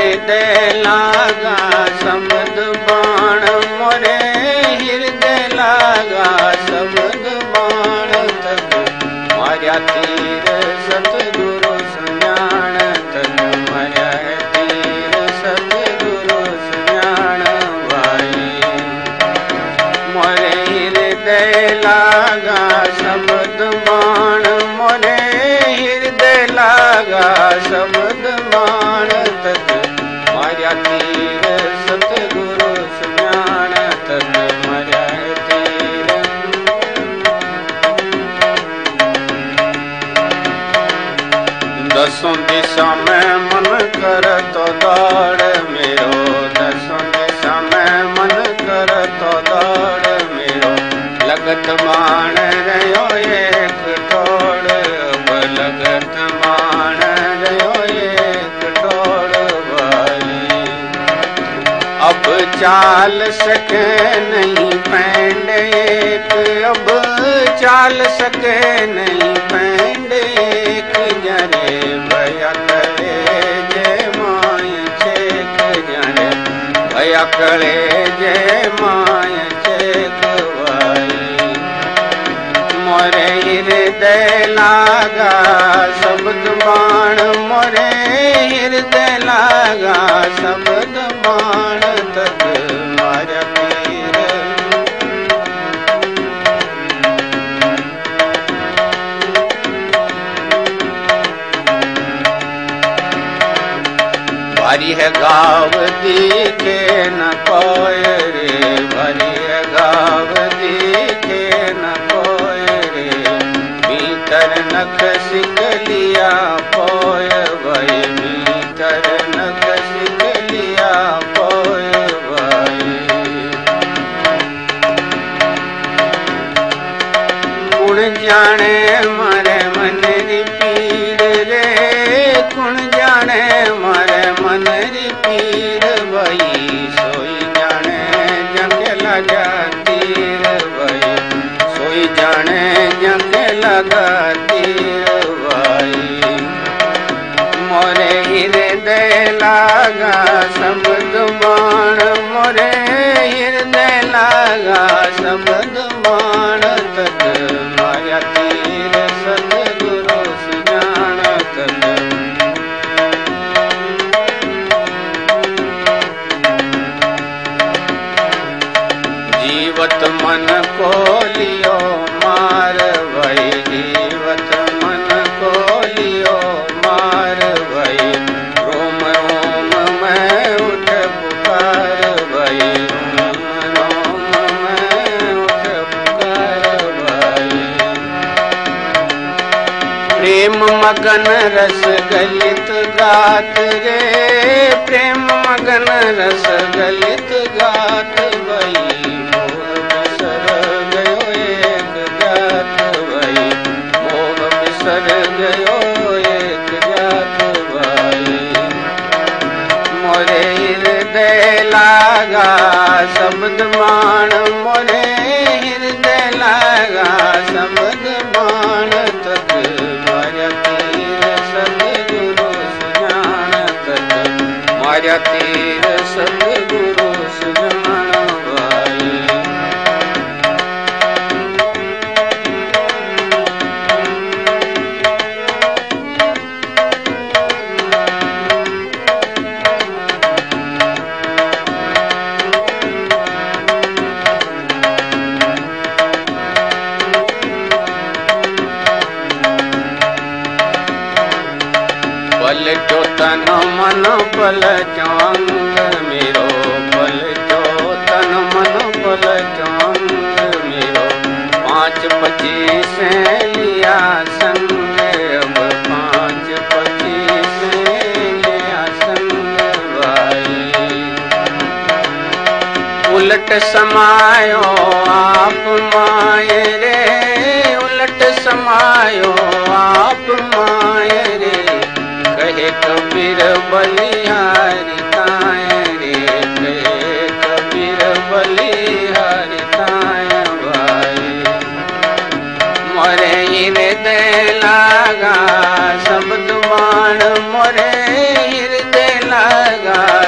ਹਿਰਦੈ ਲਾਗਾ, ਸਮਦ ਬਾਣ ਮੋਰੇ ਹਿਰਦੈ ਲਾਗਾ, ਸਮਦ ਬਾਣ ਤਨ ਮਾਰਿਆ ਤੀਰ, ਸਤਿਗੁਰੂ ਸੁਣਾਣ ਤਨ ਮਾਰਿਆ ਤੀਰ, ਸਤਿਗੁਰੂ ਸੁਣਾਣ ਵਾਈ ਮੋਰੇ ਹਿਰਦੈ ਲਾਗਾ, ਸਮਦ ਬਾਣ ਮੋਰੇ ਹਿਰਦੈ ਲਾਗਾ, ਸਮਦ ਬਾਣ ਦਸੋਂ ਦਿਸ਼ਾ ਮੈਂ ਮਨ ਕਰਤ ਦਾੜ ਮੇਰੋ ਦਸੋਂ ਦਿਸ਼ਾ ਮੈਂ ਮਨ ਕਰਤ ਦਾੜ ਮੇਰੋ ਲਗਤ ਮਾਣ ਰਿਓ ਏਕ ਟੋੜ ਅਬ ਲਗਤ ਮਾਣ ਰਿਓ ਏਕ ਟੋੜ ਵਾਲੀ। ਅਬ ਚਾਲ ਸਕੇ ਨਹੀਂ ਪੈਂਡ ਏਕ ਭਇਆ ਕਰੇ ਜੇ ਮਾయ ਛੇਕ ਵਾਈ ਮੋਰੇ ਹਿਰਦੇ ਲਾਗਾ ਸ਼ਬਦ ਬਾਣ ਮੋਰੇ ਹਿਰਦੇ भारी है गाव दिखे न कोय रे भारी है गाव दिखे न कोय रे भीतर नख सिक लिया पोय भई भीतर नख सिक लिया पोय भई कुण जाने मारे मन री पीड़ रे कुण ਜਾਣੇ, ਮਾਰੇ ਮਨ ਦੀ ਪੀੜ ਸੋਈ ਜਾਣੇ ਜੰਗ ਲਗਾ ਤੀਰ ਸੋਈ ਜਾਣੇ ਜੰਗ ਲਗਾ ਤੀਰ ਵਈ ਦੇ ਲਾਗਾ ਸਬਦ ਮੋਰੇ ਹਿਰੇ ਲਾਗਾ ਸਬਦ प्रेम मगन रस गलित गात रे प्रेम मगन रस गलित गात भई मोह बिसर गयो एक जात भई मोह बिसर गयो एक जात भई मोरे हृदय लागा शब्द माण मोरे हृदय लागा शब्द माण सतगुरो बल जो त न मन पल जाम उलट समायो आप माए रे। उलट समायो आप माए रे। कहे कबीर बलिहारी लागा सब दुआन मोरे हिरदे लागा।